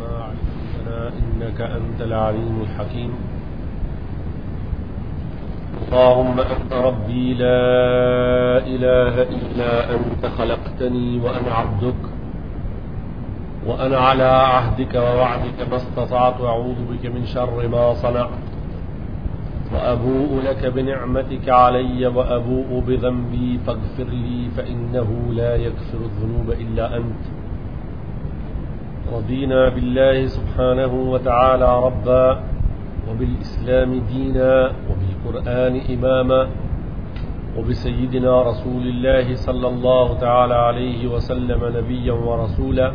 ما علمتنا إنك أنت العليم الحكيم اللهم أنت ربي لا إله إلا أنت خلقتني وأنا عبدك وأنا على عهدك ووعدك ما استطعت أعوذ بك من شر ما صنعت وأبوء لك بنعمتك علي وأبوء بذنبي فاغفر لي فإنه لا يغفر الذنوب إلا أنت رضينا بالله سبحانه وتعالى ربا وبالإسلام دينا القرآن إماما وبسيدنا رسول الله صلى الله تعالى عليه وسلم نبيا ورسولا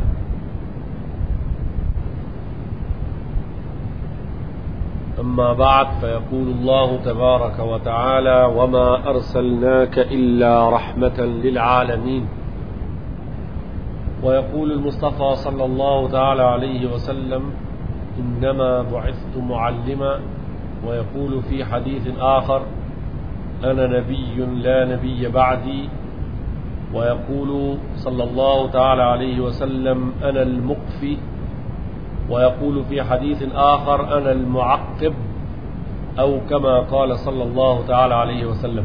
أما بعد فيقول الله تبارك وتعالى وما أرسلناك إلا رحمة للعالمين ويقول المصطفى صلى الله تعالى عليه وسلم إنما بعثت معلما ويقول في حديث آخر أنا نبي لا نبي بعدي ويقول صلى الله تعالى عليه وسلم أنا المقفي ويقول في حديث آخر أنا المعقب أو كما قال صلى الله تعالى عليه وسلم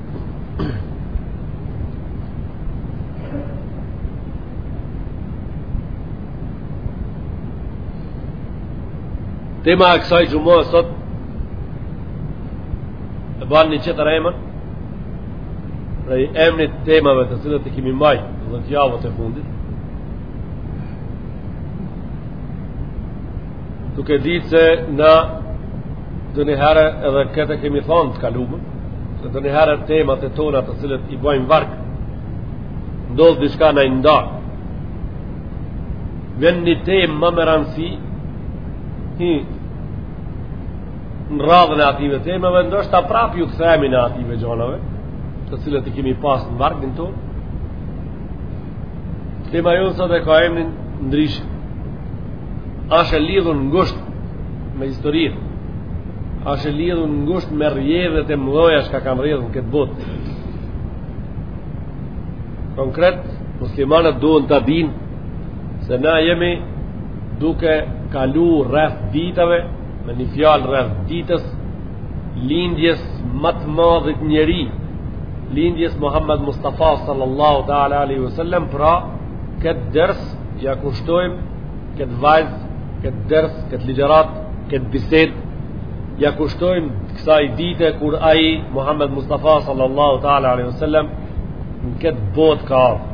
Tema e kësaj xhumaje sot e ban një tjetër emën prej emnit temave të cilat i kemi mbajt dhjetë javët e fundit duke ditë se na donjëherë edhe këtë e kemi thonë të kalumen, se donjëherë temat e tona të cilat i bojmë varg, ndodh diçka na i ndan. Vjen një temë me më rëndësi, hin në radhën e atyve temave, ndoshta prapë ju kthemi atyve gjonave, të cilat i kemi pasë në vargun tonë, tema jonë sot e ka emnin ndryshe, Asht e lidhur ngusht me historinë Asht e lidhur ngusht me rrjedhat e mdhaja çka kanë rrjedhë në këtë botë Konkret, muslimanët duhen ta dinë se na jemi duke kalu rreth ditave me një fjalë rreth ditës lindjes më të madhit njeri lindjes Muhammed Mustafa sallallahu ta'ala alaihi wasallam pra këtë ders Ja kushtojmë këtë vaz, këtë ders, këtë ligjëratë, këtë bisedë, ja kushtojmë kësaj dite kur ai Muhammed Mustafa sallallahu ta'ala a.s. në këtë botë ka ardhë.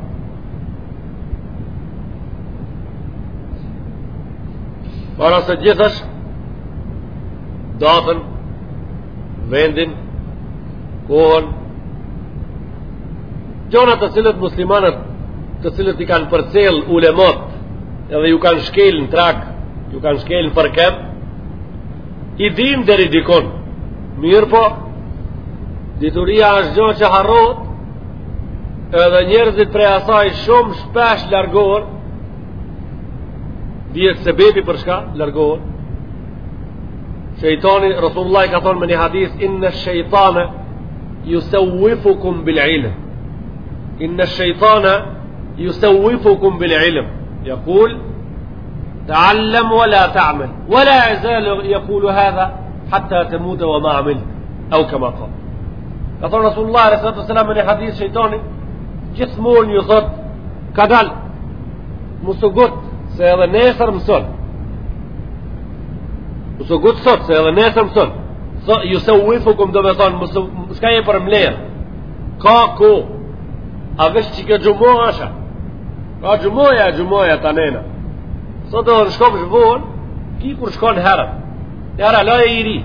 Para se gjithash, datën, vendin, kohën, Gjona të cilat muslimanët të cilët i kanë përcjell ulematë edhe ju kanë shkel në trag ju kanë shkel në përkëmb i dinë deri dikun mirëpo dituria është gjo që harrohet edhe njerëzit prej asaj shumë shpesh largohen dihet sebebi për çka largohen شيطاني رسول الله كثر من حديث ان الشيطان يسوفكم بالعلم ان الشيطان يسوفكم بالعلم يقول تعلم ولا تعمل ولا يزال يقول هذا حتى تموت وما عملت او كما قال كثر رسول الله عليه الصلاه والسلام من حديث شيطاني جسمه يضط كدل Mos u ngut se edhe nesër mëson. Mos u ngut sot se edhe nesër mëson. Sa ju se uifu kum do me thonë, mos s'ka një për mler. Ka kohë. A vesh ti që xhuma asht. Ka xhumaja, xhumaja ta nena. Sot do të shkojmë vonë, ti kur shkon herët. Je hala i ri.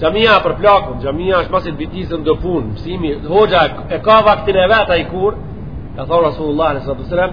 Xhamia për plakun, xhamia është pasi bitisën do punë, mësimi, hoxha e ka vaktin e vet ai kur, ka thënë Rasulullah sallallahu alaihi wasallam,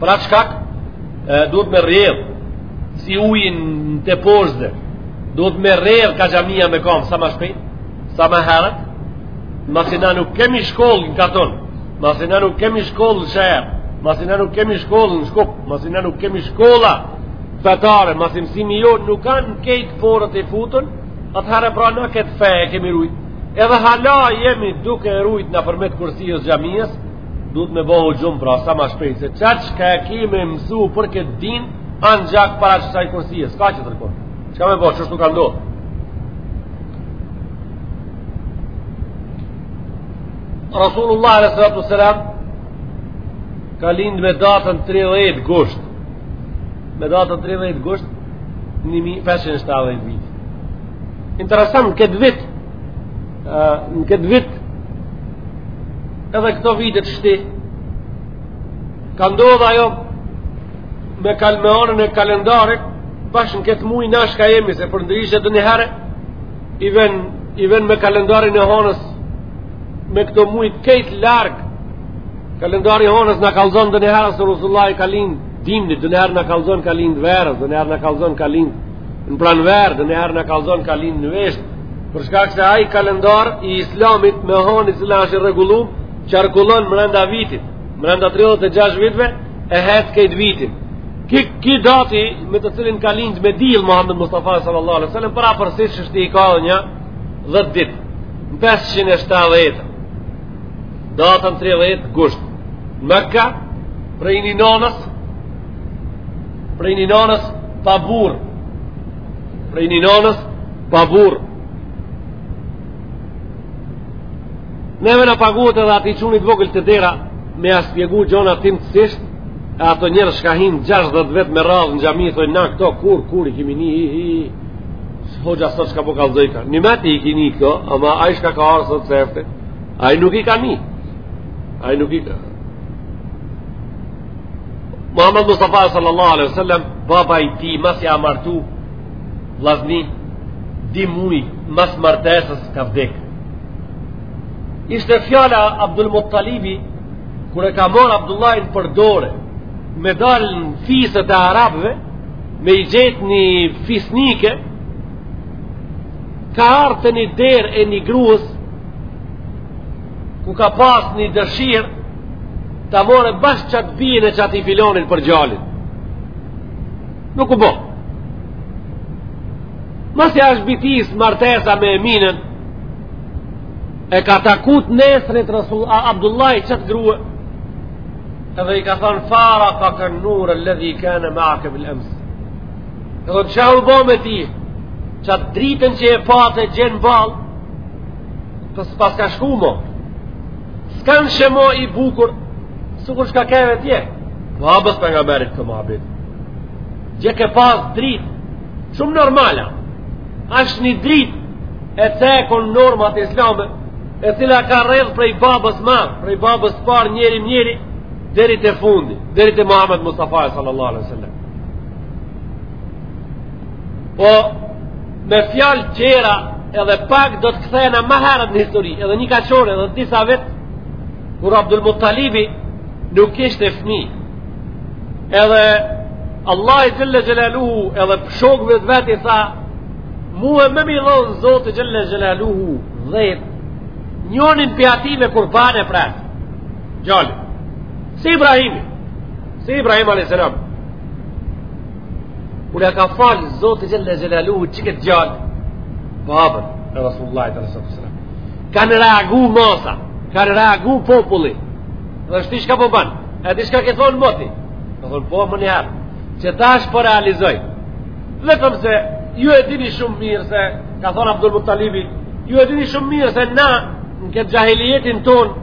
Pra çka, duhet me rrjedhë, si uji në teposhtë duhet me rrjedhë ka xhamia me kamë, sa ma shpejt, sa ma herët, masi na nuk kemi shkollë në katun, masi na nuk kemi shkollë në sheër, masi na nuk kemi shkollë në Shkup, masi na nuk kemi shkolla fetare, masi mësimi jo nuk kanë kejtë porët e futën, atëherë pra në këtë fe e kemi rujtë. Edhe hala jemi duke e rujt na përmjet kursisë xhamisë, duhet me bo huxhum pra sa ma shpejt, se qa çka e kemi mësu për këtë din, anë gjak para kësaj kursisë, ka që të rëkon, çka me bo, qështu ka ndodhë. Resulullahi alejhi salatu selam, ka lind me datën 30 gusht, me datën 30 gusht, 570 vit. Interesant këtë vit në këtë vit edhe këto vitet shti ka ndodhë ajo me kal me anën e kalendarit bashkë në këtë mujë na shka jemi se përndryshe donjëherë i ven, i ven me kalendarin e honës me këto mujë të kejtë larg kalendari i honës na kallzon donjëherë se Resulullahi ka lind dimnit, donjëherë na kallzon ka lind verës, donjëherë na kallzon ka lind Në pranverë, donjëherë na kallzon ka lind në vjeshtë, për shkak se ai kalendar i islamit me honë i cili është i rregullu, qarkullon mrenda vitit, mrenda 36 vitve, e hec kejt vitin. Ki, ki dati me të cilin ka lind me dill Muhammed Mustafa sallallahu alaihi wasallam, parafërsisht qështi i ka nja dhet ditë, në 570, datën 30 gusht, në Mekë, prej një nonës, Prej një nënës pa burr. Prej një nënës pa burr. Neve na paguat edhe atij çunit vogël te dera me ia spjegu gjonat imtësisht e ato njerëz shka hin 60 vjet me radhë në xhami thojnë na këto kur kur i kimi ni hi hi se hoxha sot shka po kallzojka një meti i kini këto ama ai shka ka ardh sot sefte ai nuk i ka ni ai nuk i ka Muhammed Mustafa sallallahu alaihi wasallam baba i tij masi a martu vllazni di muj mas martesës ka vdek ishte fjala Abdul Muttalibi kur e ka marr Abdullahin për dore me dalë në fisët e arabëve me i gjetë një fisnike ka ardh te një derë e një grues ku ka pas një dëshir ta marrë bash qatë bijën e qatë i filanin për djalin nuk u bo masi është bitis martesa me eminën e ka takut nesrit Abdullahi qatë grue edhe i ka thonë farakake nur eledhi kane meake bil emsi ka thonë ça u bo me ti qatë dritën që e pate dje n'ball Po s'paska shku mo. S'kanshe mo i bukur, sikur shka keve dje. Po babës pejgamberit këto muhabet. Dje ke pas drit, shumë normale. Ashtë një drit e cekon normat islame, e cila ka rrjedh prej babës ma, prej babës par njeri m'njeri, deri te fundi, deri te Muhammed Mustafa sallallahu alaihi sallam. Po, me fjalë tjera, edhe pak do të kthehena ma herët në histori, edhe një kaqore, edhe disa vjet, kur Abdul Muttalibi nuk kishte fmi. Edhe Allahit xhele xhelaluhu, edhe shokëve të vetë i tha, mue me mi dhonë Zoti xhele xhelaluhu, dhjetë njonin prej atyne kurban e pret. Djalë, si Ibrahimi, si Ibrahim a.s. Kur ja ka falë Zoti xhele xhelaluhu qëkëtë djalë, babën e Rasullullahit a.s. Kanë reagu masa, kanë reagu populli. Dhe është ti shka po ban, e ti shka ke thonë moti. Ka thonë po më njëherë, qe tash po realizoj. Vetëm se ju e dini shumë mirë se, ka thonë Abdul Muttalibi, ju e dini shumë mirë se na, në këtë xhahilijetin tonë,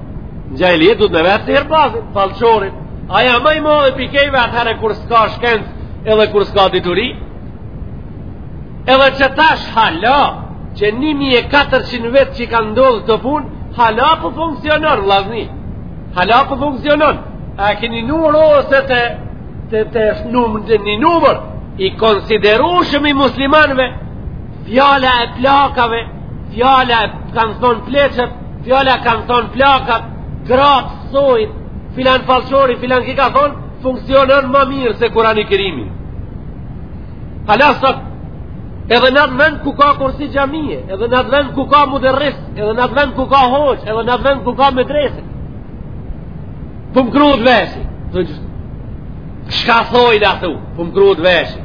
Në xhahilijet duhet me vet sihirbazin, fallxhorin. Aj a ma i madhi prej krejtve atëherë kur s'ka shkencë edhe kur s'ka dituri. Edhe qe tash hala, qe 1400 vjet që i kanë ndodhë këto punë, hala po funksionon, vllazni. Hala po funksionon. A keni numër ose të, të, të, të një numër, i konsiderueshëm i muslimanve, fjala e plakave, Fjala kanë thonë pleqët, fjala kanë thonë plakat, gratë, sojnë, filan fallxhori, filan ki ka thonë, funksionon ma mirë se Kurani Kerimi. Hala sot, edhe në atë vend ku ka kursi xhamie, edhe në atë vend ku ka muderris, edhe në atë vend ku ka hoxhë, edhe në atë vend ku ka medrese. Po m'kruhet veshi, dhe gjithë, shka thojnë aty, po m'kruhet veshi,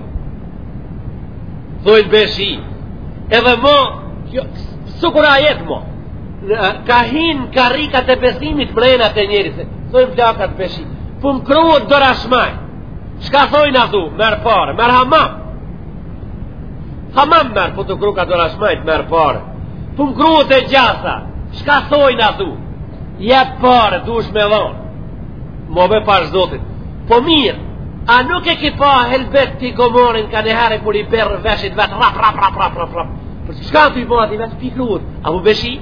Thojnë be shi. Edhe mo, kjo, sikur ajet mo, ka hi në karrikat e besimit mrena te njeri, thojnë plakat be shi. Pu m'kruhet dora e shmajt. Shka thojnë a thu, merr pare, merr hamam. Hamam merr, pu t'kruhka dora e shmajt, merr pare. Pu m'kruhet e gjathta, shka thojnë a thu, jep pare, dush me dhonë. Mo be pash Zotit. Po mirë, a nuk e ki pa helbet ti gomorin kanihere kur i berë veshët vetë rap, rap, rap, rap, rap, rap. Për çka t'i bëha t'i vetë, pi kruhet? A mo be shi?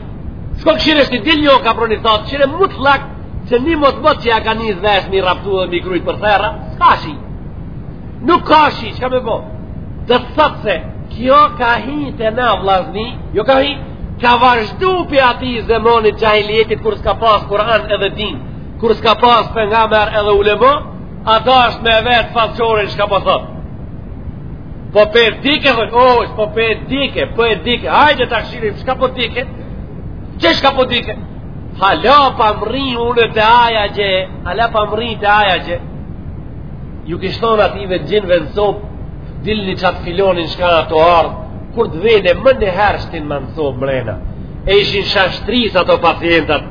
Shko këshirë është i dil njo ka proni thotë, qire mut lak, që një mot mot që ja ka një vesh një raptu dhe një krujt për thera, s'ka shi. Nuk ka shi, çka me bo? Do të thotë se, kjo ka hi te na vllazni, jo ka hi, ka vazhdu prej atij zemonit xhahilijetit kur s'ka pas Kur'an edhe din, Kur s'ka pas pengamer edhe ulema, ata është me vet fallxhorin shka po thot. Po për dike, dhe, o, është po për dike, po e dike, hajde tak shirim, shka po dike, që shka po dike, hala pa mrri unë te ajo gje, hala pa mrri te ajo gje, ju kish thon atyneve xhinve në sobë, dilni qatë filonin shka në të ardhë, kur të vijne menëherë e shtin më në sobë mrena, e ishin shashtris ato pacientat,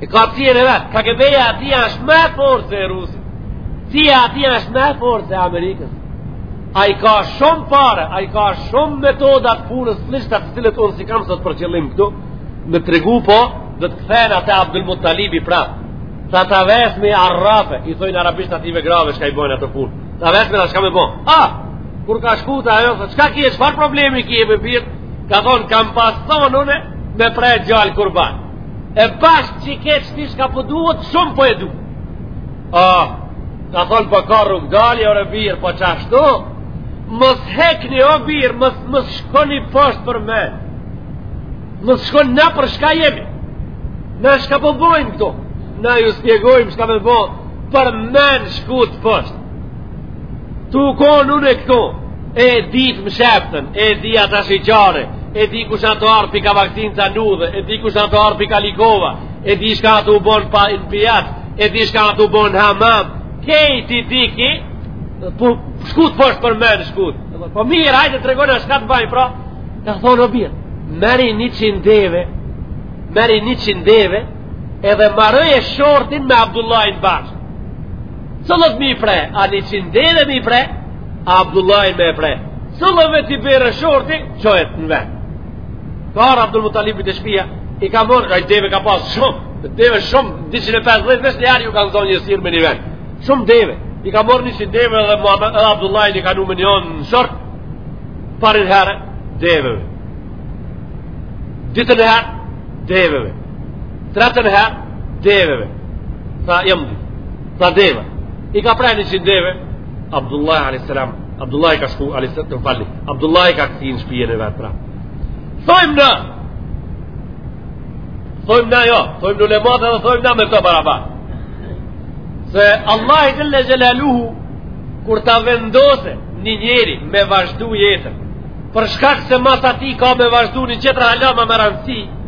E ka CIA-n e vet, KGB-ja e atij është ma e fortë se e Rusisë. CIA e atij është ma e fortë se e Amerikës. Ai ka shumë pare, ai ka shumë metoda t'punës flliqta të cilat unë s'i kam sot për qëllim këtu, me tregu po, le të kthehna te Abdul Muttalibi pra. Tha ta vesim arrafe, i thojnë arabisht atyve grave shka i bojnë atë punë. Ta vesim ta shka me bo. A, kur ka shku te ajo, tha qka ke, qfar problemi ke mor bir, ka thonë kam pas thonë une, me pre djalë kurban. E bash që i keqë ti shka po duhet, shumë po e du. A, ka thonë po ka rrugëdalje, ore bir, po qashtu, mos hekni o bir, mos, mos shkoni poshtë për men, mos shkoni na për shka jemi, na shka po bojmë këtu, na ju spjegojmë shka me bo, për men shkut poshtë. Tu konë unë këtu, e ditë më sheptën, e di ata shqyqare, e di kush ato arë pika Vaksincë a nudhe, e di kush ato arë pika Likova, e di shka a tu u bo n'pijac, e di shka a tu u bo hamam, krejt i di ki, po shkut poshtë për men shkut, po mirë, hajde tregona shka të bajmë, pra, ka thonë o bir, merri njëqind deve, merri njëqind deve, Edhe merr e shortin me Abdullahin bashkë. Cëllët mi pre, a një qind deve me i pre, a Abdullahin me pre. Cëllët me t'i bërë e shorti, qojët në vend. Ka ardh Abdul Mutalibi te shpia, i ka marrë, se ai deve ka pasë shumë, deve shumë, 250 vesh një arë ju ka nëzon një sirë me një vend. Shumë deve, i ka marrë njëqind deve Muhammed, edhe Abdullahin i ka në më njën në short, parën herë, deveve. Dytën herë, deveve. Tretën herë, deveve. Tha, jam di. Tha, deve. I ka pre njëqind deve, Abdullah a.s. Abdullahi ka shku, a.s. të falli. Abdullahi ka kthy në shpinë e vetë pra. Thojmë në, thojmë në jo, thojmë në lemot edhe thojmë në me këto baraba. Se Allahi xhel-le xhelaluhu, kur ta vendose një njeri me vazhdu jetën, për shkak se mas atij ka me vazhdu një qetër hala ma me rëndësi,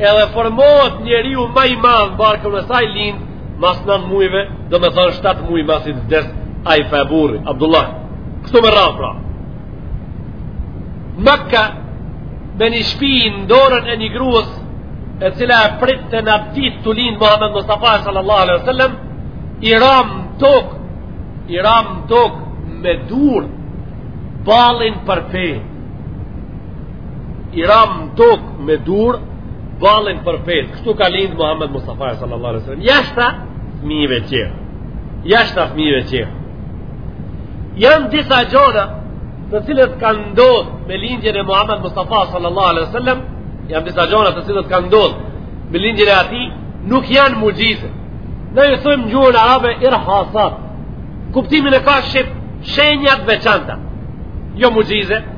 Edhe formohet njeriu ma i madh n'barkun e saj lind mas 9 mujve, domethënë 7 muj masi t'vdes ai far burri, Abdullah. Kështu me radhë pra. Mekka në një shpi në dorën e një grues e cila e prit të atë ditë, tu lind Muhammed Mustafa sallallahu alaihi sallam i ra n'tokë i ra n'tokë me durë, ballin përpje I ra në tokë me durë, ballin përpjetë. Kështu ka lind Muhammed Mustafa sallallahu alai sallam. Jashta fmive tjerë. Jashta fmive tjerë. Janë disa gjona të cilat kanë ndodh me lindjen e Muhammed Mustafa sallallahu alai sallam. Janë disa gjona të cilat kanë ndodh me lindjen e atij. Nuk janë muxhize. Na ju thojmë n'gjuhën arabe irhasat. Kuptimin e ka shqip shenja t'veçanta. Jo muxhize,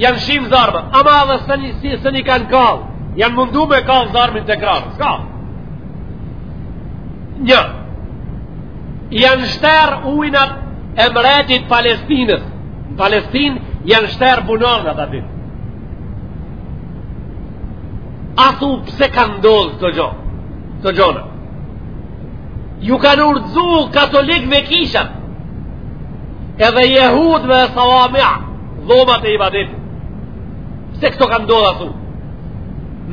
Janë shym zjarmet, ama edhe s'e, si, s'e kanë kallë, janë mundu me e kallë zjarmin tek era, s'ka. Nja, janë shterë ujnat e mretit t'Palestinës, në Palestinë janë shterë bunarët atë ditë. A thu pse kanë ndodh kto gjo, kto gjona. Ju kanë rrzu katolikëve kishat, edhe jehudve e sawamia, Dhomat e ibadetit. Pse këto kanë ndodh, a thu.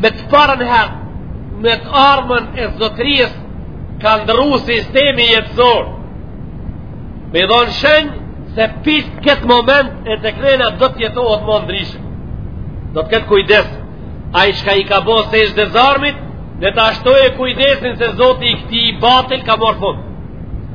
Me të parën herë, me t'ardhmen e zotërisë, ka ndërru sistemi jetëzor. Me i dhanë shenjë, se pi këtij momenti e tekëndej do të jetohet ma ndryshe. Do të ketë kujdes, ai çka i ka bo sexhde zjarmit, le ta shtoje kujdesin se zoti i këtij batil ka marrë fund.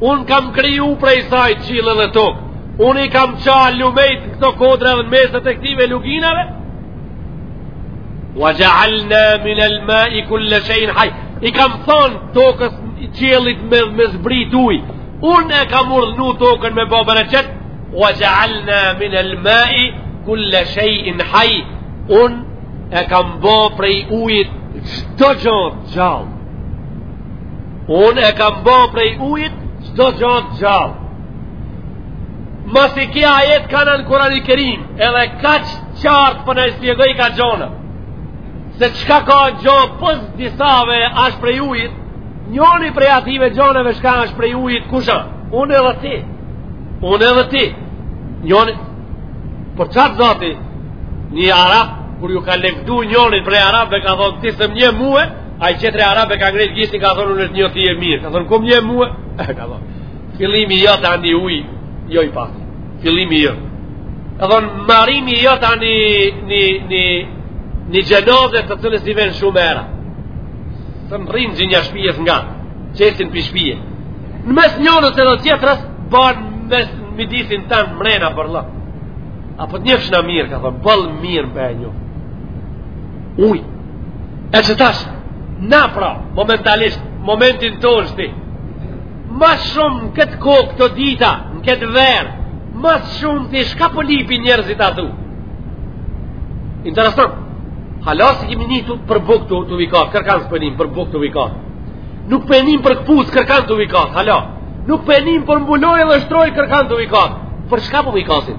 Unë kam kriju prej saj qiell dhe tokë. Unë i kam ça lumejt në këto kodra dhe në meset e këtive luginave. Wa gjaalna min el ma i kulle shejin haj. I kam thonë tokës qiellit me, me zbrit uj. Unë e kam urdhnu tokën me ba bereqet. Wa gjaalna min el ma i kulle shejin haj. Unë e kam bo prej ujit çdo gjo të gjallë. Unë e kam bo prej ujit çdo gja të gjallë Masi ky ajet kanë në Kurani Kerim Edhe kaq qartë po na i spjegoj ka gjona Se çka ka gjo pos disave ashtë prej ujit Njoni prej ative gjonave çka ashtë prej ujit kush a Unë edhe ti Unë edhe ti Njoni Për qatë zati Një arab Kur ju ka lavdu njoni prej arabve ka thonë ti s'më njeh mue Ai qetri arab e ka ngrejt gishtin ka thonë unë të njoh ti mirë. Ka thonë ku m'njeh mua. Ka thonë. Fillimi jot a ni uj, jo i pastër. Fillimi jot. Ka thonë marimi jot a ni ni ni xhenaze të cilës i vjen shumë era. Të rrin gjinja shtëpies nga t'qesin pi shtëpie. Në mes njënës edhe tjetrës ban mes midisin tan mrena për lë. A po të njoh mirë, ka thonë, boll mirë po e njeh. Uj, E që tash, na pra, momentalisht, momentin ton është ma shumë në këtë kohë këto dita, në këtë verë, ma shumë ti çka po lipin njerëzit at uj. Interesant, hala s'i kemi ni për buk tu tu vikat, kërkan s'po e nim për buk tu vikat. Nuk po e nim për këpucë kërkan tu vikat, hala. Nuk po e nim për mbulojë dhe shtrojë kërkan tu vikat. Për çka po vikasin?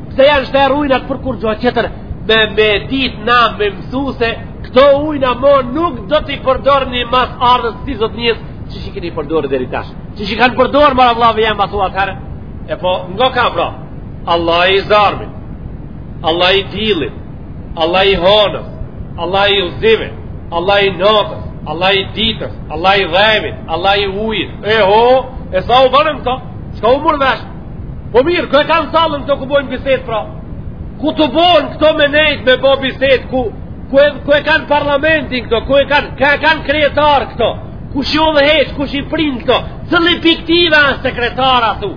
Pse janë shterë ujnat për kurgjo qetër me me dit na me mësu se këto ujna mo nuk do t'i përdorni mas ardhjes së zotnisë si që keni përdor deri tash si që kanë përdor mara Allah vë jemë asu atëherë e po nga ka pra Allah i zjarmit Allah i dillit Allah i honës Allah i yjzive Allah i natës Allah i ditës Allah i dheut Allah i ujit e ho e sa u banën këto çka u murr vesh Po mirë, ku e kanë sallën këto ku bojnë bisedë pra? Ku tubohen këto me nejt me bo bisedë ku, ku, e, ku e kanë parlamentin këto, ku e kanë, kë e kanë kryetar këto, kush i udhëheq, kush i prin këto, cilli pi ktive a sekretar aty.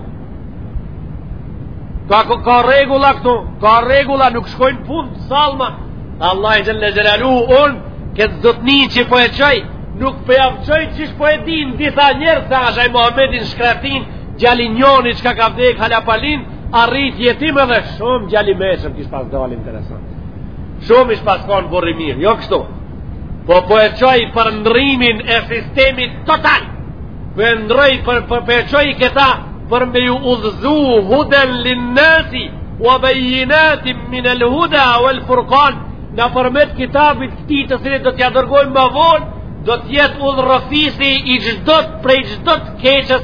Ka, ka, ka rregulla këto, ka rregulla nuk shkojnë punët sallma. Allahi xhelle xhelaluhu unë, këtë zotni që po e çoj, nuk po jav çoj qysh po e dinë disa njerëz, sa është e Muhamedin shkratin, Djali njoni çka ka vdek hala pa lin, a rrit jetim edhe shumë djalë i mençëm kish pas dalë interesant. Shumë ish pas konë burr i mirë, jo kështu. Po po e çoj për ndrrimin e sistemit total. Po e ndrroj për, për, po e çoj këta për me ju udhëzu huden linnasi, ue bejjinatin minel huda uel furkan, nëpërmjet kitabit këtij të cilit do t'ja dërgojmë më vonë, do t'jetë udhërrëfyesi i çdo të prej çdo të keqes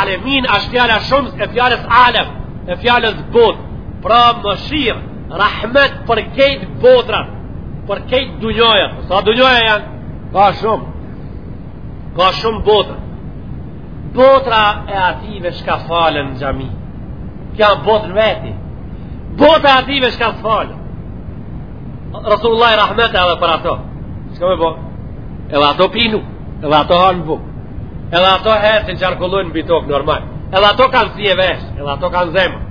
Alemin është fjala shumës e fjalës alem, e fjalës botë, pra mëshirë, rahmet për kejt botrat, për kejt dunjoja. Sa dunjoja janë? Ka shumë. Ka shumë botra. Bota e ative shka falen në xhami. Kjo a botë n'veti. Bota e ative shka s'falen. Resulullahi rahmet edhe për ato. Shka me bo? Edhe ato pinë uj. Edhe ato hanë bukë. Edhe ato ecin qarkullojnë mbi tokë normal. Edhe ato kanë sy e vesh, edhe ato kanë zemër.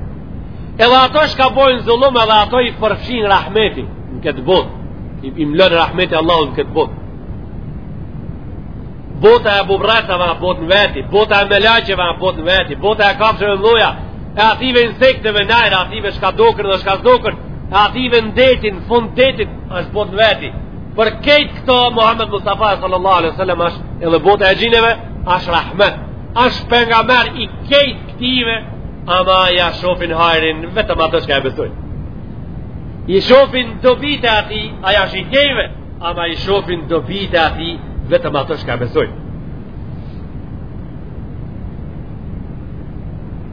Edhe ato shka bojnë zullum, edhe ato i përfshin rahmeti në këtë botë. I, i mlon rahmeti i Allahut në këtë botë. Bota e bubrrecave botë në veti, bota e melaqeve botë në veti, bota e kafshëve në loja, e ative insekteve n'ajër, ative shka doken dhe shka s'doken, ative në detin, n'fund detit, është botë në veti. Për kejt këto Muhammed Mustafa sallallahu alaihi wasallam është edhe bota e xhineve, është rahmet. Është pejgamber i kejt këtive, ama ja shofin hajrin vetëm ato shka e besojnë. I shofin dobitë e atij, aj është i kejve, ama i shofin dobitë e atij vetëm ato shka e besojnë.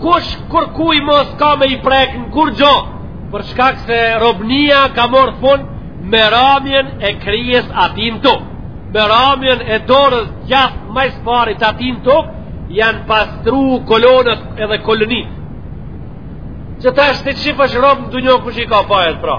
Kush kurkuj mos ka me i prek në kurgjo, për shkak se robnia ka marrë fund me ramjen e kryes atij n'tokë. Me ramjen e dorës djathtë ma s'parit atij n'tokë, janë pastru kolonët edhe kolonitë. Që tash ti shifesh rob në dunjo kush i ka fajet pra.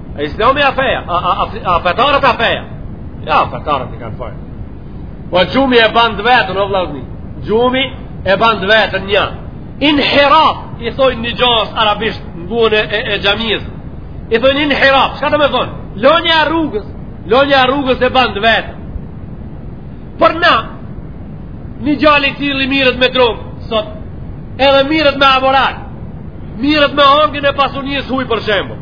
E islami a feja, a, a, a, a fetarët a feja. Jo, fetarët i kanë fajet. Po gjumi e ban t'vetën, o vlazni. Gjumi e ban t'vetën një. Inhiraf, i thojnë një gjosë arabisht në gjuhën e, e, e xhamisë. I thojnë inhiraf, shka do me thonë? Lonja e rrugës, lonja e rrugës e ban t'vetën. Për na, një djalë i cili mirret me drogë, sot, edhe mirret me amoral, mirret me hongën e pasunisë huj për shembull.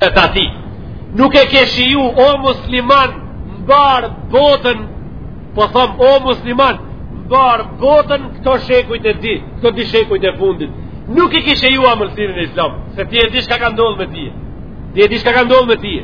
E tash ti, nuk e ke shiju o musliman mbar botën, po thom o musliman mbar botën këto shekujt e dy, këto dy shekujt e fundit. Nuk e ke shiju amëlsinën e islam, se ti e di shka ka ndodhë me ti. Ti e di shka ka ndodhë me ti.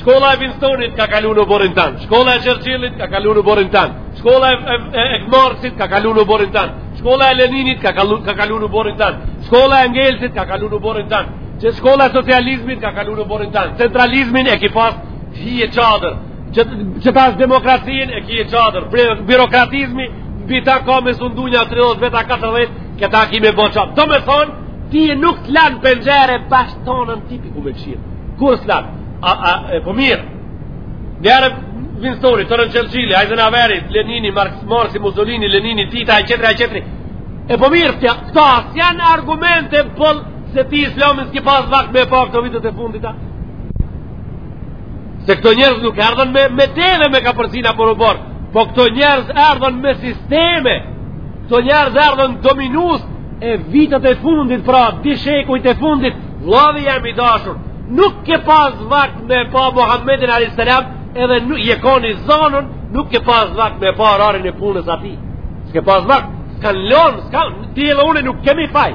Shkolla e Winstonit ka kalu në oborrin tonë, shkolla e Churchillit ka kalu në oborrin tonë, shkolla e, e, e, e Marxit ka kalu në oborrin tonë, shkolla e Leninit ka kalu, ka kalu në oborrin tonë, shkolla e Engelsit ka kalu në oborrin tonë. Që shkolla e socializmit ka kalu në oborrin tonë. Centralizmin e ki pas të hije, çadër. Që, qetash demokracinë e ki çadër. Burokratizmi, bi ta ka me sundu nja 30 veta 40, këta ki me bo çadër. Do me thonë, ti nuk të lanë penxhere bashkë tonën tipi ku me kqyrë. Kur s'lanë? A, a, e, po mirë. Njerë Winstoni, tjetrën Churchilli, Eisenhoweri, Lenini, Marx, Morsi, Mussolini, Lenini, Tita, e tjetri, e tjetri. E po mirë, këta, këta, janë argumente, po, Se ti islamin s'ki pas vakt me e pa këto vitet e fundit, a? Se këto njerëz nuk erdhen me, me teve me ka përcina për u borë. Po këto njerëz erdhen me sisteme. Këto njerëz erdhen dominues vitet e fundit, pra dy shekujt e fundit, vllau jem i dashur. Nuk ke pas vakt me e pa Muhammedin a.s. edhe nuk, je konë i zonun, nuk ke pas vakt me e pa rarin e punës së tij. S'ke pas vakt, s'kan lonë, s'kan, ti edhe une nuk kemi faj.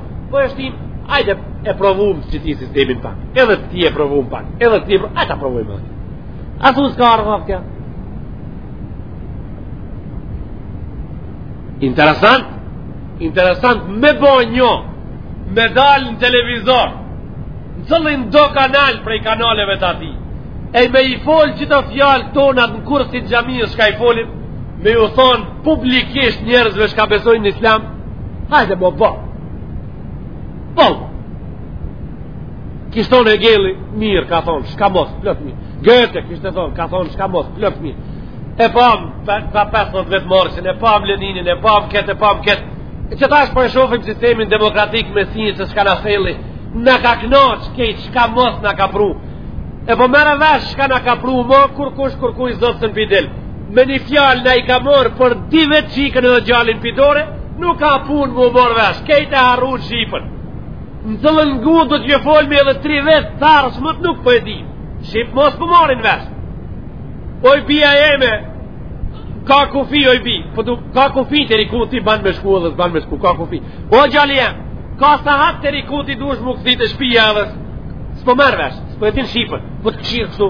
Po e shtim, hajde e provum qeti sistemin pak. Edhe ti e provum pak. Edhe ti e provum, hajde ta provum edhe. A thu s'ka ardhë aftja? Interesant, interesant, me bo njo, me dal në televizor, në cilindo kanal prej kanaleve të atij, e me i fol qëto fjalë tonat në kursi t'xhamisë shka i folim, me ju thonë publikisht njerëzve shka besojnë në islam, Hajde, bo, bo. Bo. Kish thonë Hegeli, mirë ka thonë, shka mos, plot mirë. Gëte, kish thonë, ka thonë, shka mos, plot mirë. E pam, pa, pa 50 vjet Marxin, e pam Leninin, e pam ketë, e pam ketë. E qetash po e shofim sistemin demokratik me sy se shka na selli, na ka knaq, krejt, shka mos na ka pru. E po merr vesh, shka na ka pru, mo, kurkush, kurkush zot s'na Me një fjalë na i ka morrë për dy vjet çikën edhe djalin pi dore, nuk ka punë mu morrë vesh, krejt e harrun shqipen. Në të lëngu do t'jë folmi edhe tri vjet, tharës më të nuk po e dim. Shqip mo s'po morrin vesh. Oj bija jeme, ka kufi oj bi, po du, ka kufi deri ku ti ban me shku edhe ban me shku, ka kufi. O djali jem, ka sahat deri ku ti duhesh mu kthy te shpija edhe, s'po merr vesh, s'po e din shqipen, po të kqyr kështu,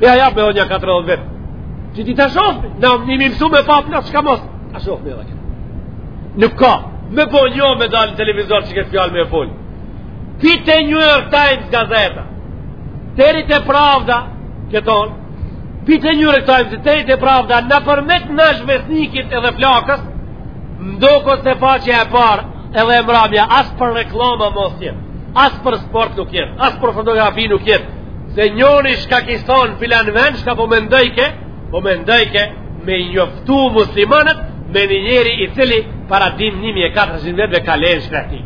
Ja, ja, me onja 40 vjet. Që ti të shofë, në një mirësu me pa plot, që ka mos? A shofë me dhe këtë. Nuk ka. Me po njo me dalë në televizor që këtë fjalë me e folë. Pi te New York Times gazeta, teri te Pravda, këtonë. Pi te New York Times, teri te Pravda, nëpërmjet Nash Vesnikit edhe Flakës, m'doket se faqja e parë, Edhe e mramja, as për reklama mos jetë, as për sport nuk jetë, as për fotografi nuk jetë, se njoni shka ki thonë filan vend, shka po mundoke, po mundoke me njoftu muslimanët, me një njeri i cili para 1400 vjetve ka le n'shkreti.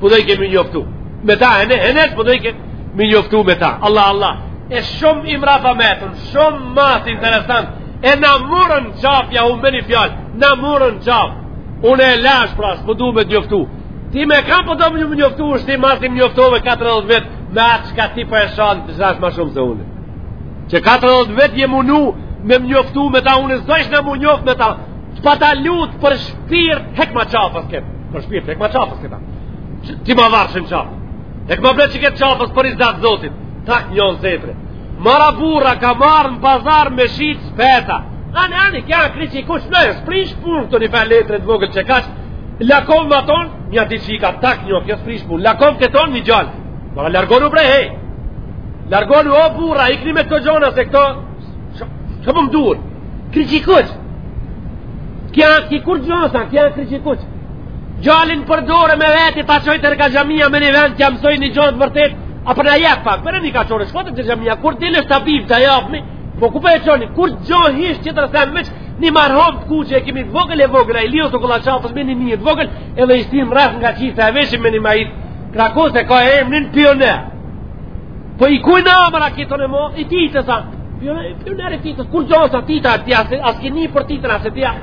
Po dojke me njoftu. Me ta, e ne, e ne, po dojke me njoftu me ta. Allah, Allah. E shumë i mrapambetë, shumë ma interesant. E na murën n'qafë, unë me një fjalë, na murën n'qafë. Unë e lash pra, s'po du me të njoftu. Ti me kan po do me më njoftu, është ti masi më njoftove 40 vjet me atë çka ti për po e shanë të shash ma shumë se unë. Qe 40 vjet je munu me më njoftu me ta unë, s'dojsh në më njoft me ta, të pa ta lutë për shpirt, hekma qafës këtë, për shpirt, hekma qafës këta. Ti ma vare në qafë. Hekma bre që këtë qafës për riza të Zotit, tak njohë zetre. Mara burra ka marrë në pazar me shit speca. Ani, ani, kja në kriqë i kush në e s'prish punë te një fa letre të vogët që kashë. Lakon më aton, një ati që i ka tak një, kjo s'prish punë. Lakon këtë tonë një gjallë. Mara largonu bre, hej. Largonu o burra, i këni me të gjona se këto. Që më më duhet? Kriqë i kush. Kja në ki kur gjosa, kja në kriqë i kush. Djalin për dore me veti, ta çoj te rëka xhamia me një vend, t'ia mësoj një gjo të vërtetë. A për po në jep pak, për e një ka qore, shko te xhamia, kur të dilë është të bivë të japëmi, po ku për po e çoni, kur të gjohë hishë që të rëthemë mëqë, një marhomë të kuqe e kemi të vogël e vogël, ia lidhim te kula qafës me një nyjë të vogël, edhe i shtim rrëth nga qithë e veshim me një majit, krakos e ka emnin pioner. Po i kuj në amër a këtën e mo, i Titës a, pioner i Titës, kur gjohë sa ti të ati, asë ki një për ti të nëse tja,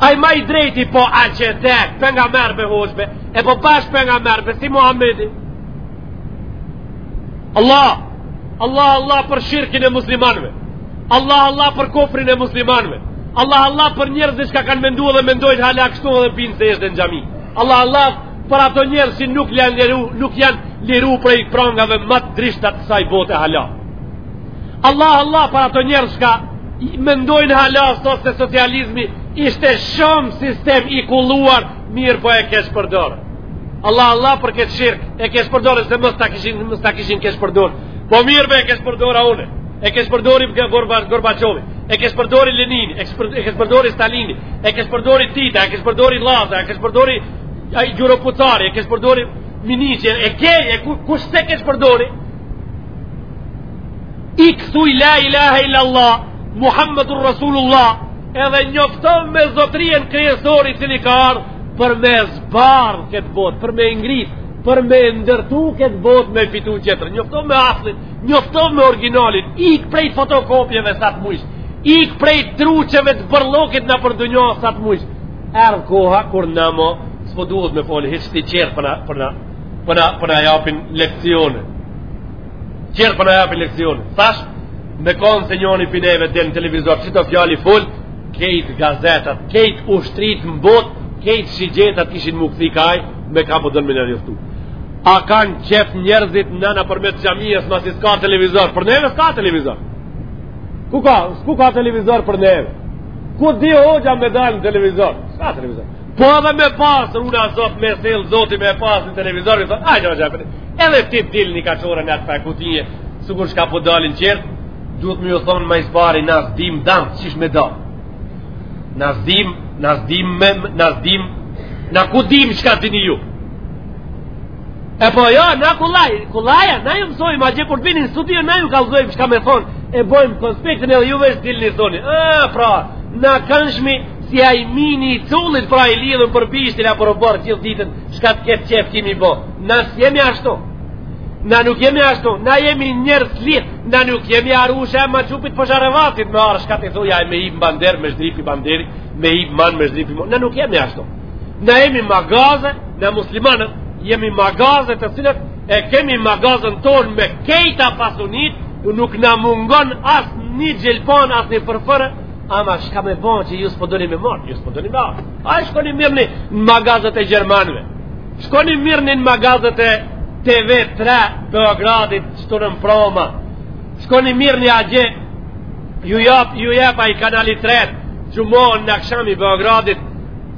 Ai ma i drejti po a që tek, për nga mërë për hoqbe, e po bashkë për nga mërë për si Muhammedi, Allah Allah Allah për shirkin e muslimanve Allah Allah për kufrin e muslimanve Allah Allah për njerëz çka kanë mendu edhe mendojnë hala kështu edhe pinë se është në xhami Allah Allah për ato njerëz që nuk janë liru nuk janë liru prej prangave ma të ndryshkta të kësaj bote hala Allah Allah për ato njerëz që mendojnë hala sot se socializmi ishte shumë sistem i kulluar mirëpo e keqpërdorë Allah Allah për këtë shirk e keqpërdori se mos ta kishin mos ta kishin keqpërdorë po mirë be e keqpërdora unë e keqpërdori Gorba Gorbaçovi e keqpërdori Lenini e keqpërdori e keqpërdori Stalini e keqpërdori Tita e keqpërdori Llaza e keqpërdori ai Gjuro Pucari e keqpërdori Miniçi e ke e kush s'e keqpërdori ik thuj la ilaha illa Allah Muhammedun Rasulullah edhe njofton me zotërinë kryesor i cili ka ardhë për me zbardh këtë botë, për me ngrit, për me ndërtu këtë botë me fitu tjetrën. Njofto me aslin, njofto me originalin, ik prej fotokopjeve sa të mujsh, ik prej truqeve të bërllokit nëpër dynjo sa të mujsh. Erdh koha kur na mo, s'po duhet me folë, hiç tjerët po na, po na, po na, po na japin leksione. Tjerët po na japin leksione. Thash, me konë se njoni pi neve del në televizor, qet fjali fol, Kejt gazetat, kejt ushtritë në botë, kejt shigjetat kishin m'u kthy ka ai, me ka po don me na njoftu. A kanë qef njerëzit na nëpërmjet xhamisë, masi s'ka televizor, për neve s'ka televizor. Ku ka, s'ku ka televizor për neve? Ku di hoxha me dalë në televizor? S'ka televizor. Po edhe me pasë, unë a zot me thellë zoti me pasë në televizor, i thonë, a hoxhë gjepëri, edhe ti dil një kaqore në atë pa e kutinje, sikur shka po dalin tjertë, duhet me ju thonë ma i zbari, na s'dim dalë, qysh me dal. Na s'dim, na s'dim, na s'dim, na ku dim shka dini ju. E po jo, na kollaj, kollaj, na ju mësojmë, hoxhë, kur vini në studio, na ju kallzojmë shka me thonë, e bojmë konspektin edhe ju veç dilni thoni, a, pra, na kanë shmi, Si ai mini i cullit pra e lidhin për bishti a për o bërë gjithë ditën Shka të ketë qef ki me bo Na s'jemi ashtu Na nuk jemi ashtu Na jemi njerëz lidhë Na nuk jemi arusha e maxhupit për zharëvatit Me arë shka të thuja e me hip bander me zhdryp pi banderi Me hip man me zhdryp pi mo Na nuk jemi ashtu Na jemi magaze Na muslimanët jemi magaze të cilët E kemi magazën tonë me kejt pasunitë Nuk na mungon as një gjylpanë as një përfërë Ama shka me bon që ju s'po doni me marrë, ju s'po doni me marrë. A e shkoni mirrni në magazët e Gjermanve, shkoni mirrni në magazët e TV3 Beogradit, shtunën proma, shkoni mirrni atje, ju jep, ju jep ai kanali 3, xhumanë në aksham i Beogradit,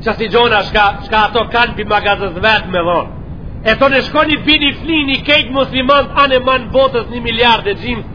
qasi gjona shka, shka ato kanë pi magazës vet me dhonë. E tonë shkoni bini flini, kejtë muslimant anë e manë botës një miliard e gjysë,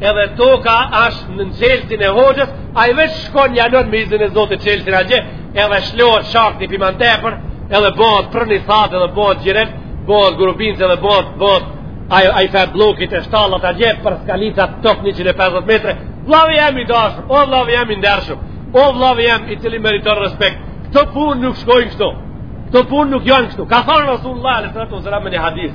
Edhe toka ashtë në çelësin e hoxhës, ai veç shkon ja lën me izin e Zotit çelësin atje, edhe shlirohet shahti pi matanë tepër, edhe bëhet për një thatë, edhe bëhet gjirem, bëhet grubinë, edhe bëhet, bëhet, ai ai fa bllokit e shtallat atje për skalica to 150 metra. Vllavi jem i dashur, o vllavi jem i ndershëm, o vllavi jem i cili meriton respekt. Këto punë nuk shkojnë kështu. Këto punë nuk janë kështu. Ka thanë Rasulullah sallallahu alaihi wasallam në hadith.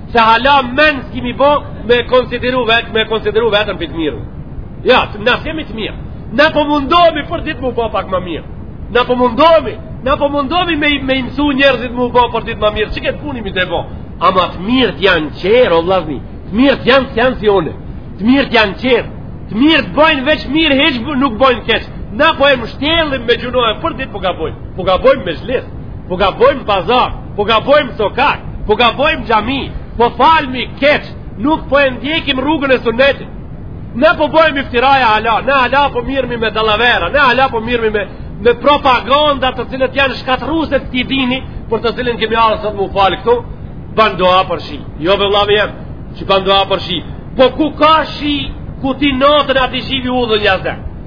Se hala na s'kimi bo me konsideru vetë, me konsideru vetën për të mirë. Jo, na s'jemi të mirë. Na po mundomi për ditë m'u bo pak më mirë. Na po mundomi, na po mundomi me, me i mësu njerëzit m'u bo për ditë më mirë. Që këtë punë kimi të bo? Ama të mirët janë tjerë, o vllazni. Të mirët janë së janë si one. Të mirët janë tjerë. Të mirët bojnë veç mirë, hiç nuk bojnë keq. Na po e mështjellim me gjynahe për ditë po gabojmë. Po gabojmë n'mexhlis. Po gabojmë n'pazar. Po gabojmë sokak, po gabojmë xhami, po falmi keq, nuk po e ndjekim rrugën e sunetit. Ne po bojmë iftiraja ala, ne ala po mirremi me dallavera, ne ala po mirremi me me propaganda të cilët janë shkatërruese të këtij dini, për të cilin kemi ardh sot me u fal këtu, ban doa për shi. Jo be vëllavi jem, që ban doa për shi. Po ku ka shi, kur ti natën atë shivi udhën jashtë.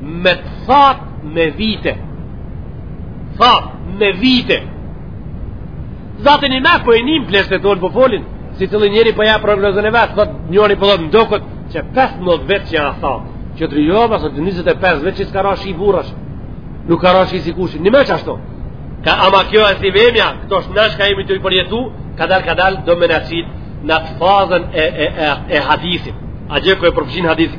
me të thot me vite thot me vite zaten edhe po i njim pleqtë tonë po folin secili njeri po jep prognozën e vet thot njëri po dhëtë ndokët që 15 vjet që janë thot që të rjo pasë të 25 vjet që s'ka ra shi i burash nuk ka ra shi i si kushi një me që ashtu ka ama kjo e si vemja këto është na çka jimi tu i përjetu kadal kadal do me në qitë në të fazën e, e, e, e hadisit atje ku e përfshin hadisi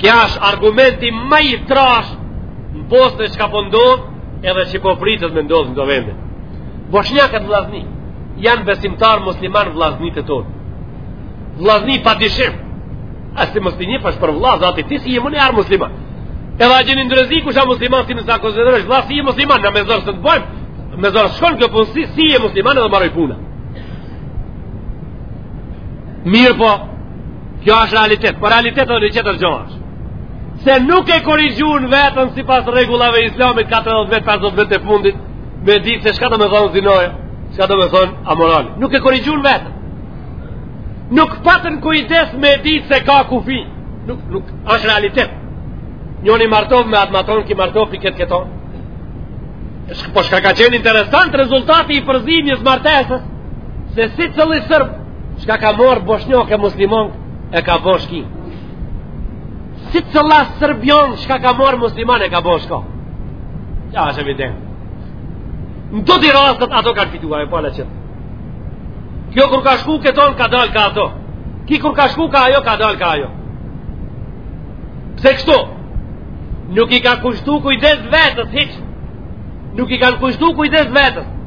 Kjo asht argumenti ma i trash në Bosnje çka po ndodhë edhe që po pritet me ndodhë në do vende. Boshnjakët vllazni janë besimtar musliman vllaznit tonë. Vllazni pa dyshim. Ai si mos t'i njofsh për vllazën, ti s'je hiç musliman. Edhe atje ni njerëzi kush musliman si nëse s'e konsideron vlla, s'je musliman, në me zërë së të bojmë, me zërë shkonë kjo punë si s'je musliman edhe maroj puna. Mirëpo, Kjo është realitet, po realitet është edhe një tjetër gja. Se nuk e korrigjun veten sipas rregullave islamit 40-50 vjet e fundit, me ditë se çka domethon zinaja, çka domethon amorali. Nuk e korrigjun veten. Nuk patën kujdes me ditë se ka kufi. Nuk, nuk, është realitet. Njoni martov me atë matan, ky martov pi këtë këtan. Po çka ka qenë interesant rezultati i përzimjes martesës, se secili serb, Shka ka marrë boshnjak e musliman e ka bashku. Si të cilla serbian shka ka marrë musliman e ka bashku. Ja, është evident. Në do rastet ato kanë fitu ajo pala qetër. Kjo kur ka shku ke ton ka dal ka ato. Ki kur ka shku ka ajo ka dal ka ajo. Pse kështu? Nuk i ka kushtu kujdes vetes, hiç. Nuk i kanë kushtu kujdes vetes.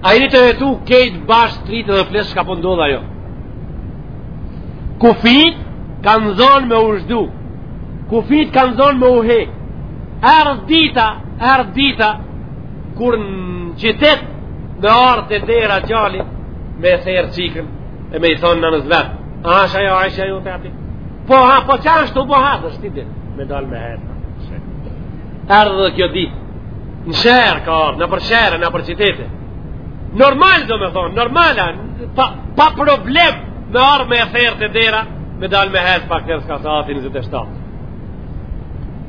A jeni të vetdijshëm shka po ndodh ajo Kufijt kanë zonë me u zhduk Kufijt kanë zonë me u hek Erdh dita Erdh dita Kur në qytet Me ardhë te dera djali Me e thirrë çikën E me i thonë nënës vet A asht ajo, asht ajo te ti Po a, po qashtu, po a Dhe shti dhe Me dalë niherë Erdh edhe kjo ditë Në shehër ka ardhë, nëpër shehër, nëpër qytete. Normal do me thonë, normal, pa, pa problem me ardhë me e thirrë te dera, me dalë me hecë pak nërës ka sahati 27.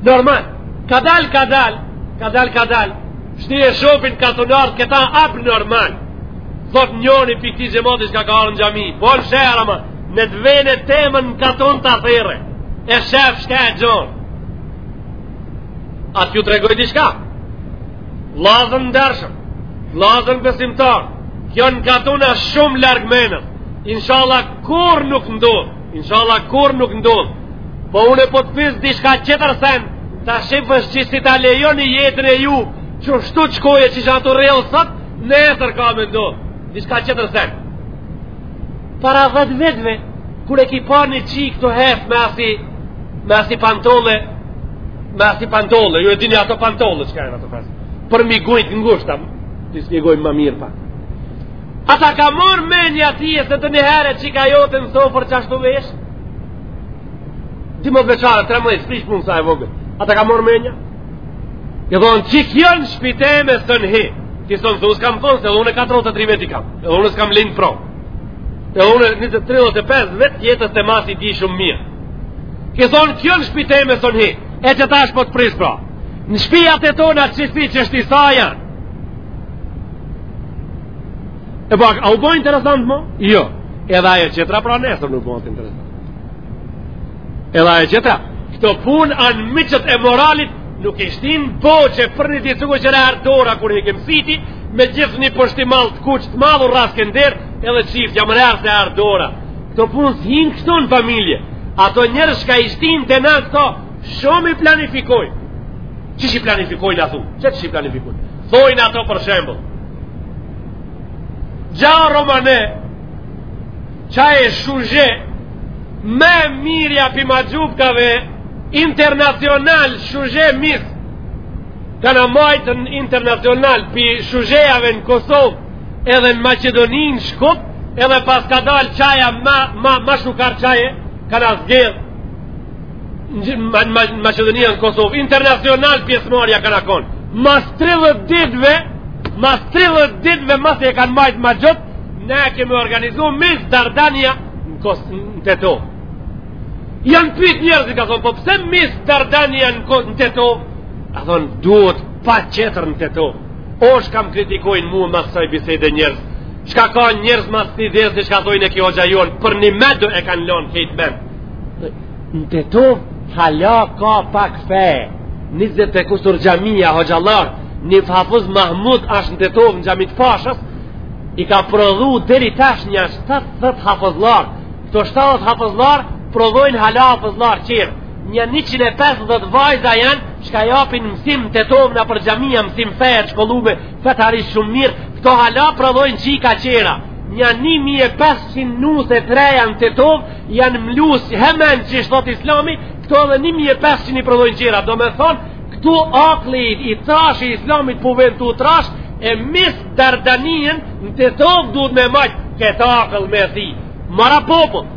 Normal, ka dalë, ka dalë, ka dalë, ka dalë, shti e shopin ka të nërë, këta apë normal. Thot njoni për këti xhemati shka ka ardhë në xhami, po në shehër, ma, në të vene temën në katon ti atëhere, e shef shka e gjon. A t'ju tregoj diçka? Vllazën ndershëm, vllazën besimtar, kjo në katuna shumë larg mendjes, inshallah kur nuk ndodhë, inshallah kur nuk ndodhë, po unë e po të pys diçka qetër sen, ta shifsh që si ta lejoni jetën e juj, qështu të shkoje që që ato rrëllë sot, nesër ka me ndodhë diçka qetër sen. Para dhetë vjetve, kur e ki pa një çikë tu hec me asi, Me asi pantolle, me asi pantolle, ju e dini ato pantolle që kanë ato pas. Përmi gujt të ngushta, amë, të së një gujtë më mirë pa. A ta ka marrë menja ty që të ni herë çika jote në sofër qashtu veshë? Ti më veçarë, tre mëjë, s'prish punë se e vogët. A ta ka marrë menja? Ki thonë, kjo në shpi teme s'mun hi? Ti së në thusë kam thonë, se dhe unë 43 vjet i kam. Edhe unë s'kam lindë promë. E unë 35 vjet jetës temes i di shumë mirë. Ki thonë kjo në shpi teme s'mun hi, e qetash po të prisë pra. Në shpijat tona qështu isa janë. E pa, po, a u bo interesant mo? Jo, edhe ajo qetra pra nesër nuk bon interesant. Edhe ajo qetra, këto punë armiqt e moralit nuk i shtin boll për një ditë suko që në ardora kur një kemë siti, me gjithë një pështi malë të kuqë të malë u rrasë kënderë, edhe qifë, jam rrasë e ardora. Këto punë s'hin këtu në familje. Ato njerëz çka i shtin te na këto, shumë i planifikojn. Qysh i planifikojn a thu? Qysh i planifikojn? Thojnë ato për shembull. Xha romane, çaje shuzhe, më e mirja pi maxhupkave, internacional shuzhe mis, kanë majtën internacional pi shuzhejave në Kosovë, edhe në Maqedoni në Shkup edhe paska dal çaja ma, ma, ma shukar çaje kanë zgjedh në Maqedoni në Kosovë internacional pjesmarja kanë konë mas 30 ditve mas 30 ditve masi e kanë majt maxhupt ne e kemi organizu mis Dardania në Tetovë janë pyt njerëzit ka thonë po pse mis Dardania në Tetovë a thonë duhet patjetër në Tetovë O çka m'kritikojnë mua mas ksaj bisede njerëz Çka ka njerëz mas të idesë Dhe çka thojnë ky hoxha jonë Përnjëmend e kanë lonë krejt ment Në Tetovë Hala ka pak fe Nizet e kusur xhamia hoxhallarë Një hafuz Mahmud Asht në Tetovë në xhami t'Pashës I ka prodhu deri tash nja 70 hafuzlar Këto 70 hafuzlar Prodhojnë hala hafuzlar tjerë Nja 150 vajza janë Çka japin mësim n'Tetovë nëpër xhamia mësim feje të shkollume fetarisht shumë mirë këto hala prodhojnë çika tjera nja 1500 nuse t'reja n'Tetovë janë mlu hemen qysh thot islami këto edhe 1500 i prodhojnë tjera domethonë këtu aklli i trashë i islamit po vjen tu u trash e mis Dardanien në Tetovë duhet me majtë këtë akëll me thy marë populli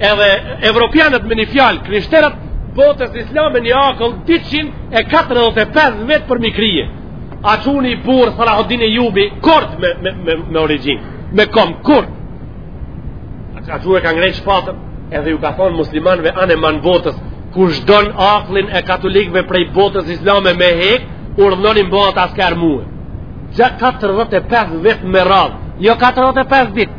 Edhe evropianët me një fjalë, krishterët botës islame një akëll 245 vjet për me krijue. A çu një burrë, Salahudin Ejubi, kurd me, me, me, me origjinë, me kom, kurd. A çu a çu e ka ngrejt shpatën, edhe ju ka thonë muslimanve anë e manë botës, kush don akëllin e katolikve prej botës islame me hek, urdhënoni bohet asker me mu. Nja 45 vjet me radhë, jo 45 ditë,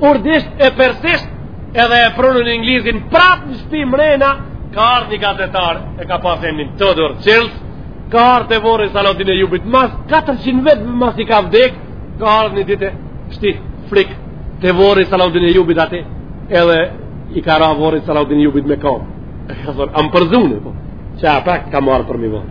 urdisht e persisht edhe e prunën inglizin prap në shpi mrena ka ardhë një gazetar e ka pas emnin Teodor Hercël ka ardhë te vorri Salahudin Ejubit mas 400 vjetve masi ka vdek ka ardhë një ditë shti frik te vorri Salahudin Ejubit aty edhe i ka ra vorrit Salahudin Ejubit me kam e ka thonë a m'përzune po qe prap kam ardhë përmi vorr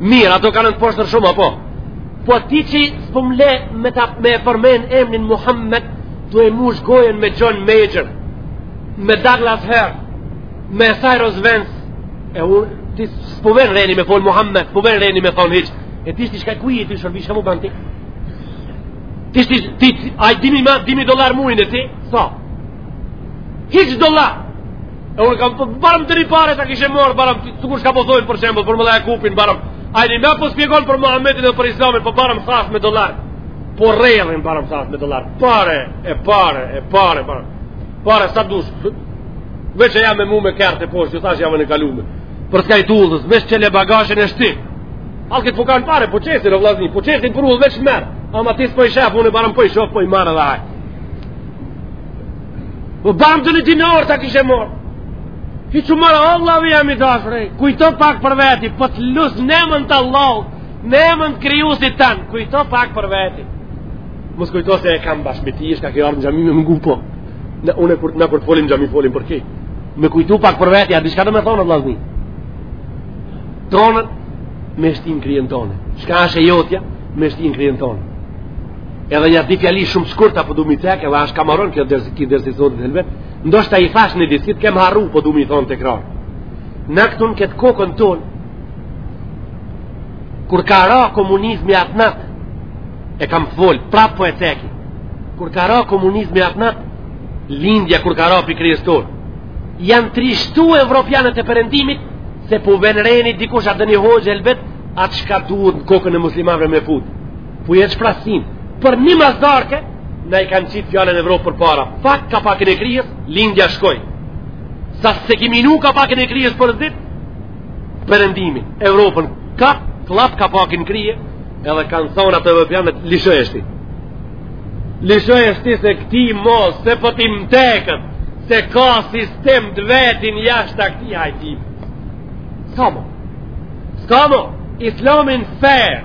Mirë, ato kanë në poshtër shumë, apo? Po ti që s'po më le me, ta, me e përmen emnin Muhammed, tu e mush gojën me John Major, me Douglas Hurd, me Cyrus Vance, e unë, ti s'po vjen reni me folë Muhammed, s'po vjen reni me thonë hiç, e ti s'ti shka kujt je ti shërbi, shka mu ban ti? Ti s'ti, ti, a i dy mi ma, dy mi dollarë mujin e ti? Sa? So. Hiç dollarë! E unë kam pa barem një pare të kishe marrë barem të kur shka po thojnë për shembull për më dhe e kupin barem a një me po spjegon për Muhammedin dhe për islamin për po barem thas me dollarë po rejërin barem thas me dollarë pare e pare e pare pare, pare sa dush veç e jam me mu me kerte po që thash jam e në kalume për s'ka i tullës veç që le bagashën e shti alë këtë po kanë pare po qesin o vllazni po qesin për u veç merri ama ti s'po i shef unë barem po i shof po i marr dhe ajë Më barem një dinar të kishe marrë. Ti që mërë Allah vllau jem i dashur, kujto pak për veti, për po të lus në emën të Allah, në emën të Krijusit tonë, kujto pak për veti. Mos kujto se e kam bash me ty, shka ke ardh në xhami me më ngu po. Në une, kur, në kur të folim n'xhami, folim për krejt. Me kujto pak për veti, a di shka do me thonë, vllazni? Tonët, me shti n'kryen tonë. Shka asht e jotja, me shti n'kryen tonë. Edhe nja dy fjali shumë të shkurta po du m'i cek, edhe as ka maru kjo dersi ky dersi sot në helbet. Ndoshta i thash në disit kam harru po du m'i thon tekrar. Na këtu në këtë kokën ton. Kur ka ra komunizmi atë nat e kam fol prap po e ceki. Kur ka ra komunizmi atë nat lindja kur ka ra pikërisht ton. Jan trishtu evropianët e perëndimit se po vjen reni dikush atë një hoxhë helbet atë çka duhet në kokën e muslimanëve me fut. Ku jetë shprasin? Për një mazdarke, në i kanë qitë fjalën Evropë përpara. Fak kapakin e kries, lindja shkoi. Sa se kimi nuk kapakin e kries për zit, perëndimin, Evropën, kap, kllap kapakin krye, edhe kanë thonë ata evropianët, lishoje e shti. Lishoje e shti se këti mos, se për po ti më tekët, se ka sistem të vetin jashtë këti hajtim. S'ka mo. S'ka mo. Islamin fair.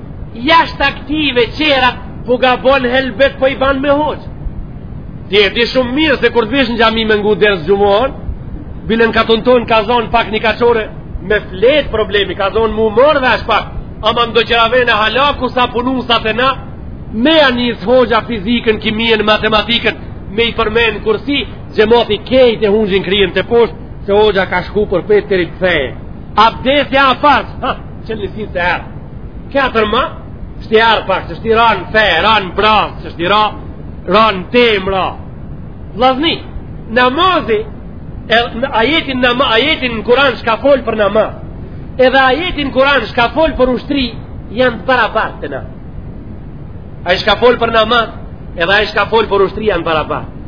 Jashtë aktive qerat po gabon helbet po i ban me hoxhë Ti e di shumë mirë se kur të vish në xhami me ngu ders gjumon Bile në katun tonë ka zonë pak një kachore Me flet problemi ka zonë mu marrë vesh pak Ama më do qera vene halaku sa punu sa të na Me ia nis hoxha fizikën, kimien, matematikën Me i përmenë kursi Xhemati krejt e hunxin kryen teposhtë Se hoxha ka shku përpjetë të ripëthejë Abdesja a farë Që një si të erë. Katër ma shtir pak, çështje ranë fe, ranë brazë, çështje ra, ranë temë ra. Vllazni, namazi, e, në ajetin, në, ajeti në Kuran shka fol për namaz, edhe ajeti në Kuran shka fol për ushtri, janë të barabartë te na. Ai shka fol për namaz, edhe ai shka fol për ushtri, janë barabartë.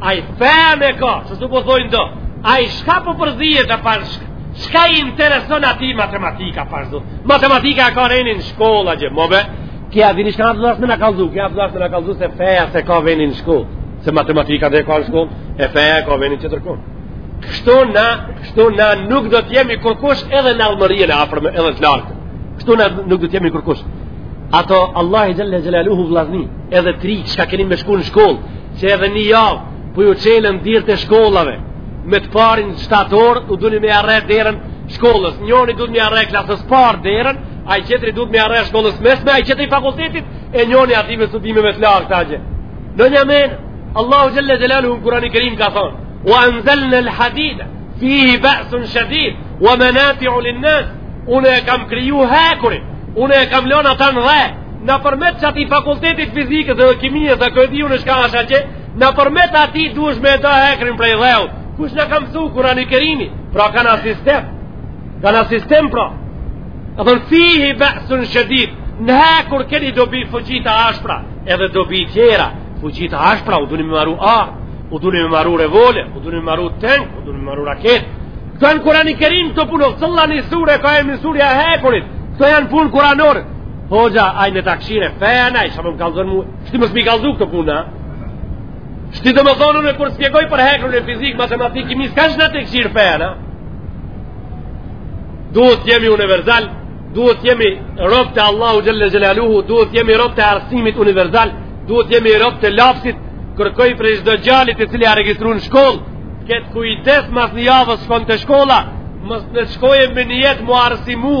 Ai feja me ka, se siç po thojnë do. Ai shka po përzihet e pa shka, shka i intereson ati matematika, pa shdo. Matematika ka venin shkolla gjë, mobe. Kja dhini shka në dhasë me në kalzu, kja dhasë me në kalzu se feja s'e ka venin n'shkollë. Se matematika e ka në shkollë, e feja ka venin që tërkon. Kështu na, kështu na nuk do t'jemi kërkush edhe në ardhmërinë e afërme, edhe të largët. Kështu na nuk do t'jemi kërkush. Ato Allahi xhelle xhelaluhu vllazni, edhe fmi, shka keni me shku në shkollë, Që edhe një javë, po ju çelen dyrt e shkollave, me të parin shtator, u duni me marrë derën shkollës. Njoni duhet me marrë klasës parë derën, ai qetri duhet me marrë shkollës mesme, ai qetri fakultetit, e njoni atyne studimeve të larta atje. Në një ven, Allahu xhelle xhelaluhu në Kurani Kerim ka thonë, ue enzelnel hadide, fihi besun shedid, ue menafiu linnas, unë e kam kriju hekurin, unë e kam lon' ata në dhe, Nëpërmjet qati fakultetit fizikës dhe kimisë dhe këtë ju në shka asha që, nëpërmjet atij duhesh me da hekrin prej dheut, kshtu na ka msu Kurani Kerimi, pra ka një sistem, ka një sistem pra, edhe në fihi besun shedid, në hekur keni dobi fuqi ta ashpra, edhe dobi tjera, fuqi ta ashpra, u duni me maru armë, u duni me maru revole, u duni me maru tenk, u duni me maru raketë, këta në Kuran-i Kerim të punë, të një sure, ka emër surja hekurit, këta janë punë kuranore, Hoxha, a jem t'akshi re, feja na, që mos më kallzon mu, qysh mos mi kallzu këto punë, qysh të më thonë në kur shpjegoj për hekurin e fizikë, matematikë, kimi, s'ka shna të këshirë feja, na? Duhet jemi universal, duhet jemi rob të Allahut xhelle xhelaluhu, duhet jemi rob të arsimit universal, duhet jemi rob të lapsit, kërkoj prej çdo djali i cili a regjistru në shkollë, ket kujdes mas një javës shkon te shkolla, masnej shkojë me nijet mu arsimu,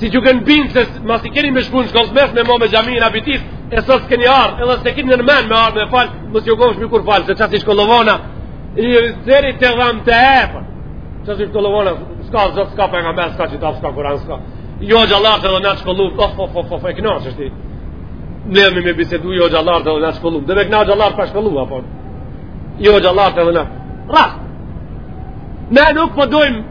Siç ke kënë bind se masi keni me shku në shkollë mesme mo me xhami në abitis, e sot s'keni ardhë, edhe s'e keni në men me ardhë me falë, më si u gomsh mi kur falë, se qasi shkollovona, i zeri të dham të epë, qasi shkollovona, s'ka zot, s'ka pejgamer, s'ka qitap, s'ka Kuran, s'ka, jo gjallartë edhe në shkollu, of, of, of, of, e këna çështje, ne kemi me bisedu jo gjallartë edhe në shkollu, dhe me këna gjallartë pa shkollu, apo, jo gjallartë edhe në, rast, ne nuk po dojmë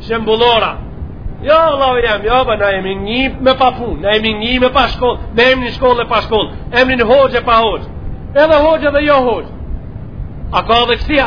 Shembullora. Jo, vëllau jam, jo, ba, na jemi njerë pa punë, na jemi njerë pa shkollë, na jemi me shkollë e pa shkollë, emrin hoxhë e pa hoxhë, edhe hoxhë dhe jo hoxhë. A ka dhe kësia?